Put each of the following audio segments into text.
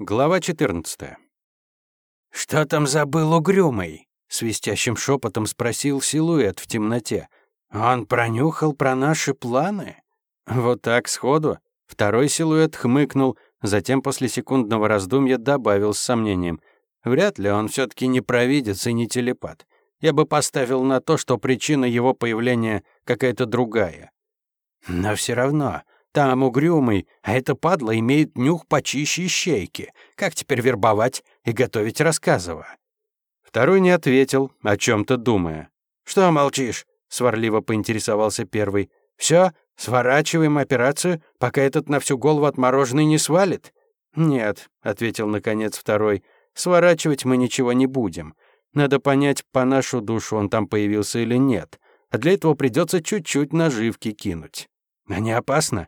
Глава 14. «Что там забыл угрюмый?» — свистящим шепотом спросил силуэт в темноте. «Он пронюхал про наши планы?» Вот так, сходу. Второй силуэт хмыкнул, затем после секундного раздумья добавил с сомнением. Вряд ли он все таки не провидец и не телепат. Я бы поставил на то, что причина его появления какая-то другая. Но все равно, там угрюмый, а эта падла имеет нюх почище ищейки. Как теперь вербовать и готовить рассказово?» Второй не ответил, о чем то думая. «Что молчишь?» — сварливо поинтересовался первый. «Все, сворачиваем операцию, пока этот на всю голову отмороженный не свалит?» «Нет», — ответил наконец второй, — «сворачивать мы ничего не будем. Надо понять, по нашу душу он там появился или нет. А для этого придется чуть-чуть наживки кинуть». «А не опасно?»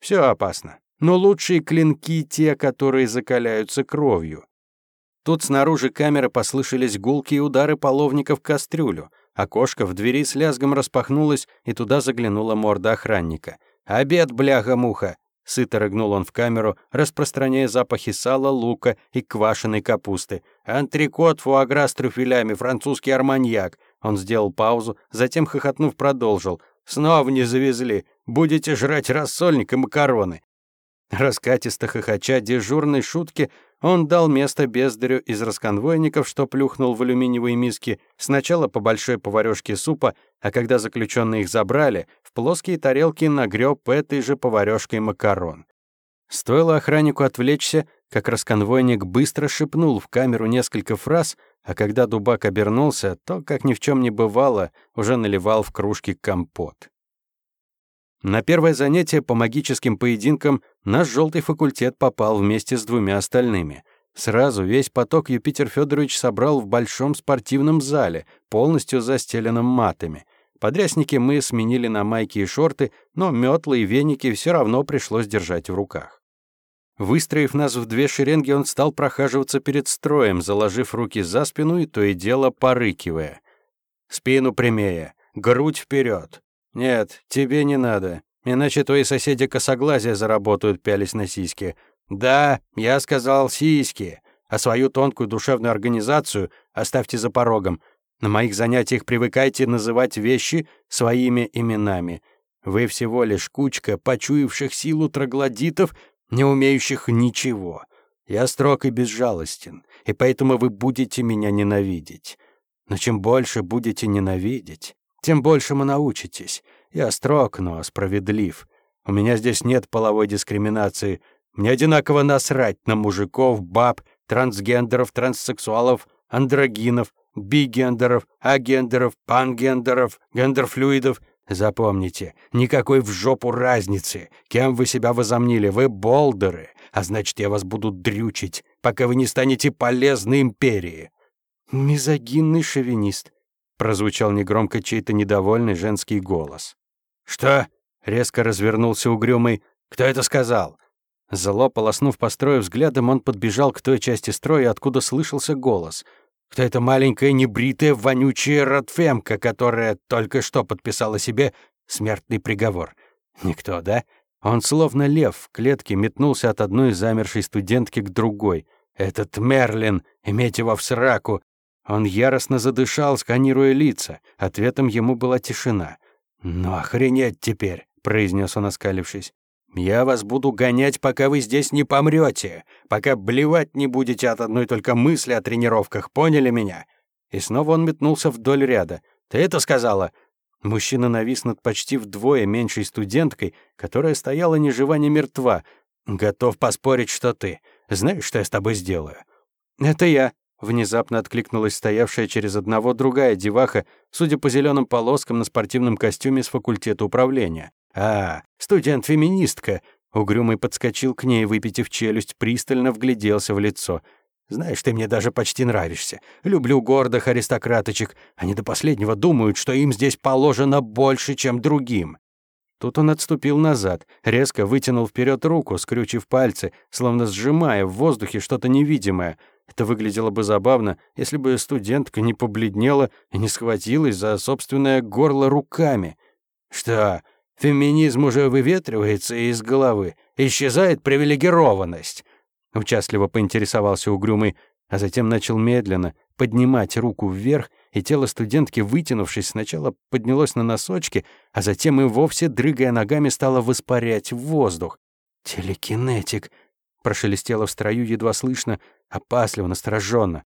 Все опасно. Но лучшие клинки те, которые закаляются кровью. Тут снаружи камеры послышались гулкие удары половника в кастрюлю. Окошко в двери с лязгом распахнулось, и туда заглянула морда охранника. «Обед, бляха-муха!» Сыто рыгнул он в камеру, распространяя запахи сала, лука и квашеной капусты. «Антрикот, фуагра с трюфелями, французский арманьяк!» Он сделал паузу, затем, хохотнув, продолжил. «Снова не завезли. Будете жрать рассольник и макароны». Раскатисто хохоча дежурной шутки, он дал место бездарю из расконвойников, что плюхнул в алюминиевые миски сначала по большой поварёшке супа, а когда заключенные их забрали, в плоские тарелки нагреб этой же поварёшкой макарон. Стоило охраннику отвлечься, как расконвойник быстро шепнул в камеру несколько фраз, а когда дубак обернулся, то, как ни в чем не бывало, уже наливал в кружки компот. На первое занятие по магическим поединкам наш желтый факультет попал вместе с двумя остальными. Сразу весь поток Юпитер Федорович собрал в большом спортивном зале, полностью застеленном матами. Подрясники мы сменили на майки и шорты, но метлы и веники все равно пришлось держать в руках. Выстроив нас в две шеренги, он стал прохаживаться перед строем, заложив руки за спину и то и дело порыкивая. «Спину прямее, грудь вперед, «Нет, тебе не надо, иначе твои соседи косоглазия заработают, пялись на сиськи. Да, я сказал сиськи, а свою тонкую душевную организацию оставьте за порогом. На моих занятиях привыкайте называть вещи своими именами. Вы всего лишь кучка почуявших силу троглодитов, не умеющих ничего. Я строг и безжалостен, и поэтому вы будете меня ненавидеть. Но чем больше будете ненавидеть, тем больше мы научитесь. Я строг, но справедлив. У меня здесь нет половой дискриминации. Мне одинаково насрать на мужиков, баб, трансгендеров, транссексуалов, андрогинов, бигендеров, агендеров, пангендеров, гендерфлюидов. Запомните, никакой в жопу разницы, кем вы себя возомнили, вы болдеры, а значит, я вас буду дрючить, пока вы не станете полезны империи. Мизогинный шовинист, прозвучал негромко чей-то недовольный женский голос. «Что?» — резко развернулся угрюмый. «Кто это сказал?» Зло, полоснув по строю взглядом, он подбежал к той части строя, откуда слышался голос. «Кто эта маленькая небритая вонючая Ротфемка, которая только что подписала себе смертный приговор?» «Никто, да?» Он словно лев в клетке метнулся от одной замершей студентки к другой. «Этот Мерлин, иметь его в сраку, он яростно задышал, сканируя лица. Ответом ему была тишина. «Ну охренеть теперь», — произнес он, оскалившись. «Я вас буду гонять, пока вы здесь не помрете, пока блевать не будете от одной только мысли о тренировках, поняли меня?» И снова он метнулся вдоль ряда. «Ты это сказала?» Мужчина навис над почти вдвое меньшей студенткой, которая стояла ни жива, ни мертва. «Готов поспорить, что ты. Знаешь, что я с тобой сделаю?» «Это я», Внезапно откликнулась стоявшая через одного другая деваха, судя по зеленым полоскам на спортивном костюме с факультета управления. «А, студент-феминистка!» Угрюмый подскочил к ней, выпитив челюсть, пристально вгляделся в лицо. «Знаешь, ты мне даже почти нравишься. Люблю гордых аристократочек. Они до последнего думают, что им здесь положено больше, чем другим». Тут он отступил назад, резко вытянул вперед руку, скрючив пальцы, словно сжимая в воздухе что-то невидимое — это выглядело бы забавно, если бы студентка не побледнела и не схватилась за собственное горло руками. Что, феминизм уже выветривается из головы, исчезает привилегированность. Участливо поинтересовался угрюмый, а затем начал медленно поднимать руку вверх, и тело студентки, вытянувшись, сначала поднялось на носочки, а затем и вовсе, дрыгая ногами, стало воспарять в воздух. «Телекинетик!» — прошелестело в строю едва слышно, опасливо, настороженно.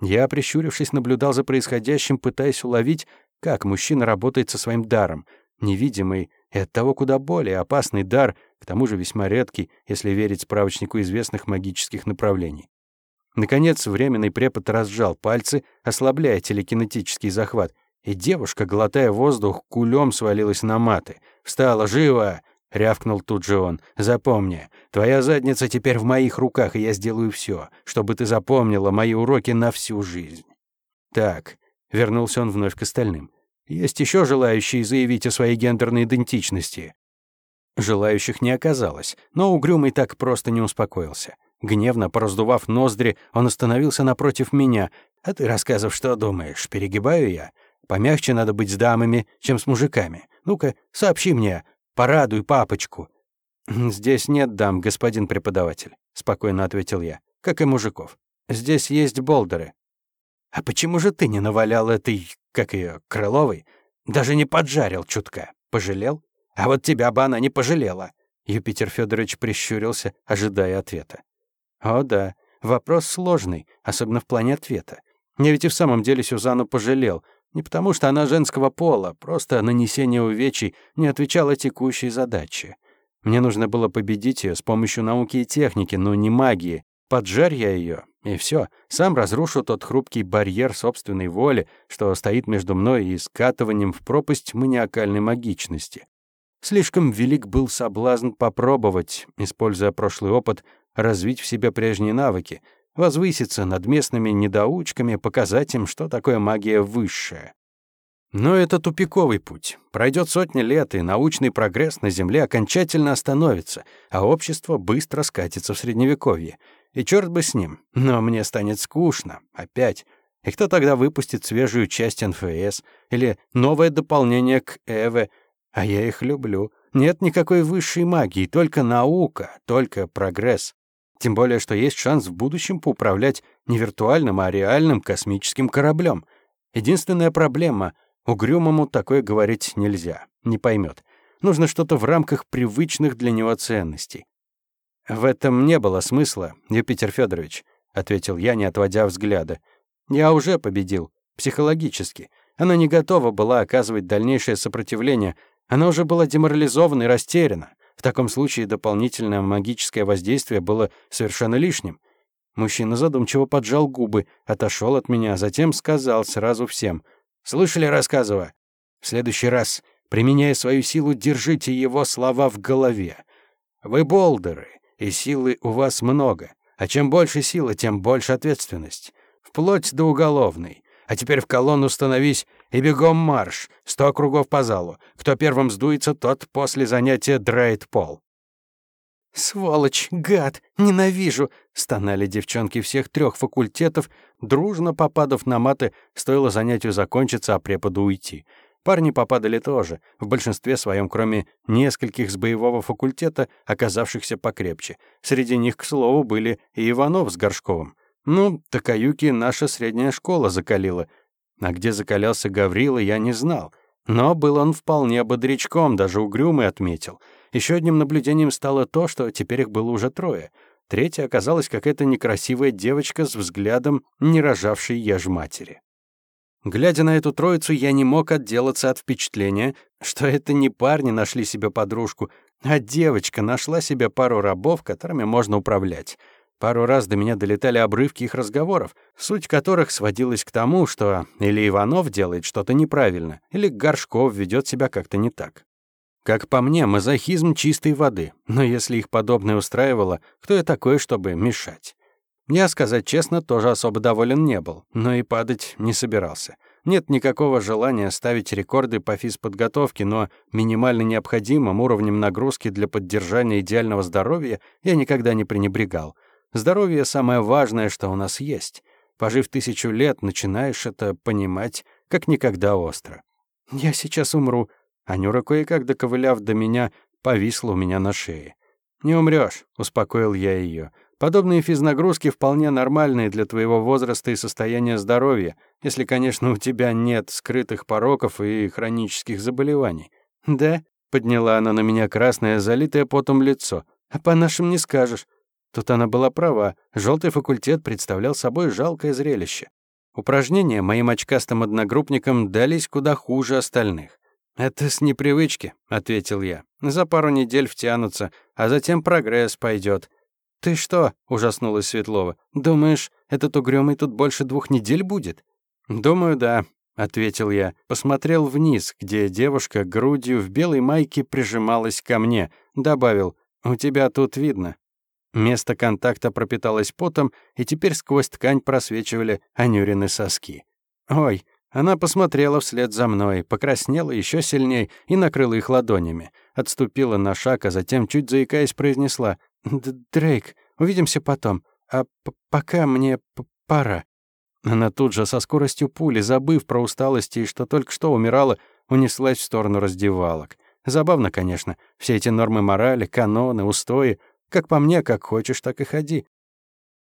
Я, прищурившись, наблюдал за происходящим, пытаясь уловить, как мужчина работает со своим даром, невидимый и оттого куда более опасный дар, к тому же весьма редкий, если верить справочнику известных магических направлений. Наконец, временный препод разжал пальцы, ослабляя телекинетический захват, и девушка, глотая воздух, кулем свалилась на маты. «Встала, живо!» — рявкнул тут же он. «Запомни, твоя задница теперь в моих руках, и я сделаю все, чтобы ты запомнила мои уроки на всю жизнь». «Так», — вернулся он вновь к остальным. «Есть еще желающие заявить о своей гендерной идентичности?» Желающих не оказалось, но Угрюмый так просто не успокоился. Гневно пораздував ноздри, он остановился напротив меня. «А ты рассказывай, что думаешь, перегибаю я? Помягче надо быть с дамами, чем с мужиками. Ну-ка, сообщи мне, порадуй папочку». «Здесь нет дам, господин преподаватель», — спокойно ответил я, — «как и мужиков. Здесь есть болдеры». «А почему же ты не навалял этой, как ее, Крыловой? Даже не поджарил чутка. Пожалел? А вот тебя бы она не пожалела». Юпитер Федорович прищурился, ожидая ответа. О да, вопрос сложный, особенно в плане ответа. Я ведь и в самом деле Сюзанну пожалел. Не потому, что она женского пола, просто нанесение увечий не отвечало текущей задаче. Мне нужно было победить ее с помощью науки и техники, но не магии. Поджарь я ее, и все. Сам разрушу тот хрупкий барьер собственной воли, что стоит между мной и скатыванием в пропасть маниакальной магичности. Слишком велик был соблазн попробовать, используя прошлый опыт, развить в себе прежние навыки, возвыситься над местными недоучками, показать им, что такое магия высшая. Но это тупиковый путь. Пройдет сотни лет, и научный прогресс на Земле окончательно остановится, а общество быстро скатится в Средневековье. И черт бы с ним, но мне станет скучно. Опять. И кто тогда выпустит свежую часть НФС или новое дополнение к ЭВЭ? А я их люблю. Нет никакой высшей магии, только наука, только прогресс. Тем более, что есть шанс в будущем поуправлять не виртуальным, а реальным космическим кораблем. Единственная проблема — угрюмому такое говорить нельзя, не поймет. Нужно что-то в рамках привычных для него ценностей. «В этом не было смысла, Юпитер Федорович, ответил я, не отводя взгляда. «Я уже победил. Психологически. Она не готова была оказывать дальнейшее сопротивление. Она уже была деморализована и растеряна. В таком случае дополнительное магическое воздействие было совершенно лишним. Мужчина задумчиво поджал губы, отошел от меня, а затем сказал сразу всем. «Слышали, рассказывая? В следующий раз, применяя свою силу, держите его слова в голове. Вы болдеры, и силы у вас много. А чем больше силы, тем больше ответственность. Вплоть до уголовной. А теперь в колонну становись и бегом марш, сто кругов по залу. Кто первым сдуется, тот после занятия драет пол». «Сволочь, гад, ненавижу!» — стонали девчонки всех трех факультетов, дружно попадав на маты, стоило занятию закончиться, а преподу уйти. Парни попадали тоже, в большинстве своем, кроме нескольких с боевого факультета, оказавшихся покрепче. Среди них, к слову, были и Иванов с Горшковым. Ну, Такаюки наша средняя школа закалила — а где закалялся Гаврила, я не знал. Но был он вполне бодрячком, даже угрюмый отметил. Еще одним наблюдением стало то, что теперь их было уже трое. Третья оказалась какая-то некрасивая девочка с взглядом, не рожавшей еж матери. Глядя на эту троицу, я не мог отделаться от впечатления, что это не парни нашли себе подружку, а девочка нашла себе пару рабов, которыми можно управлять. Пару раз до меня долетали обрывки их разговоров, суть которых сводилась к тому, что или Иванов делает что-то неправильно, или Горшков ведет себя как-то не так. Как по мне, мазохизм чистой воды, но если их подобное устраивало, кто я такой, чтобы мешать? Я, сказать честно, тоже особо доволен не был, но и падать не собирался. Нет никакого желания ставить рекорды по физподготовке, но минимально необходимым уровнем нагрузки для поддержания идеального здоровья я никогда не пренебрегал — Здоровье — самое важное, что у нас есть. Пожив тысячу лет, начинаешь это понимать как никогда остро. «Я сейчас умру», а Нюра, кое-как доковыляв до меня, повисла у меня на шее. «Не умрёшь», — успокоил я её. Подобные физнагрузки вполне нормальные для твоего возраста и состояния здоровья, если, конечно, у тебя нет скрытых пороков и хронических заболеваний. Да, подняла она на меня красное, залитое потом лицо. А по нашим не скажешь. Тут она была права. Желтый факультет представлял собой жалкое зрелище. Упражнения моим очкастым одногруппникам дались куда хуже остальных. «Это с непривычки», — ответил я. «За пару недель втянутся, а затем прогресс пойдет. «Ты что?» — ужаснулась Светлова. «Думаешь, этот угрюмый тут больше двух недель будет?» «Думаю, да», — ответил я. Посмотрел вниз, где девушка грудью в белой майке прижималась ко мне. Добавил, «У тебя тут видно». Место контакта пропиталось потом, и теперь сквозь ткань просвечивали Анюрины соски. «Ой!» Она посмотрела вслед за мной, покраснела еще сильней и накрыла их ладонями. Отступила на шаг, а затем, чуть заикаясь, произнесла «Дрейк, увидимся потом, а пока мне пора». Она тут же со скоростью пули, забыв про усталость и что только что умирала, унеслась в сторону раздевалок. Забавно, конечно, все эти нормы морали, каноны, устои. Как по мне, как хочешь, так и ходи.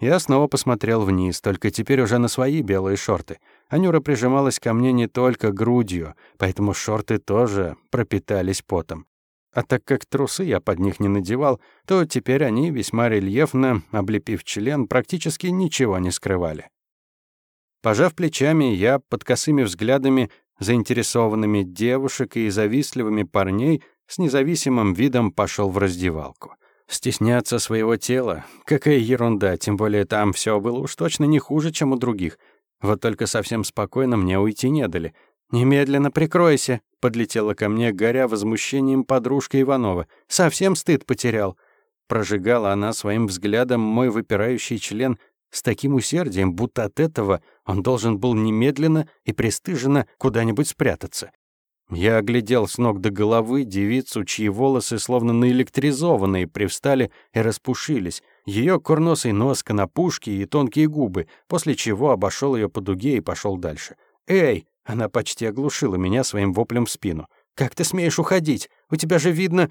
Я снова посмотрел вниз, только теперь уже на свои белые шорты. Анюра прижималась ко мне не только грудью, поэтому шорты тоже пропитались потом. А так как трусы я под них не надевал, то теперь они, весьма рельефно, облепив член, практически ничего не скрывали. Пожав плечами, я под косыми взглядами заинтересованными девушек и завистливыми парней с независимым видом пошел в раздевалку. Стесняться своего тела — какая ерунда, тем более там все было уж точно не хуже, чем у других. Вот только совсем спокойно мне уйти не дали — «Немедленно прикройся», — подлетела ко мне, горя возмущением подружка Иванова. «Совсем стыд потерял». Прожигала она своим взглядом мой выпирающий член с таким усердием, будто от этого он должен был немедленно и пристыженно куда-нибудь спрятаться. Я оглядел с ног до головы девицу, чьи волосы, словно наэлектризованные, привстали и распушились, ее курносый нос, конопушки и тонкие губы, после чего обошел ее по дуге и пошел дальше. «Эй!» Она почти оглушила меня своим воплем в спину. «Как ты смеешь уходить? У тебя же видно...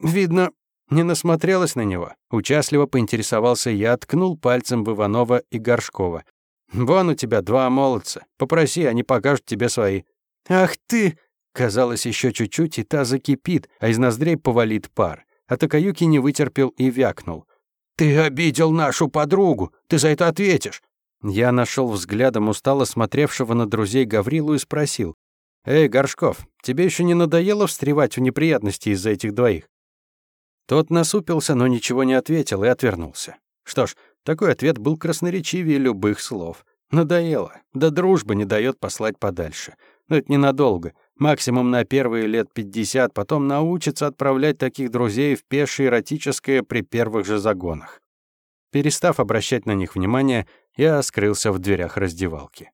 видно...» Не насмотрелась на него. Участливо поинтересовался я, ткнул пальцем в Иванова и Горшкова. «Вон у тебя два молодца. Попроси, они покажут тебе свои». «Ах ты!» Казалось, еще чуть-чуть, и та закипит, а из ноздрей повалит пар. А Такаюки не вытерпел и вякнул. «Ты обидел нашу подругу! Ты за это ответишь!» Я нашел взглядом устало смотревшего на друзей Гаврилу и спросил. «Эй, Горшков, тебе еще не надоело встревать в неприятности из-за этих двоих?» Тот насупился, но ничего не ответил и отвернулся. Что ж, такой ответ был красноречивее любых слов. Надоело. Да дружба не дает послать подальше. Но это ненадолго. Максимум на первые лет пятьдесят, потом научится отправлять таких друзей в пешее эротическое при первых же загонах. Перестав обращать на них внимание, я скрылся в дверях раздевалки.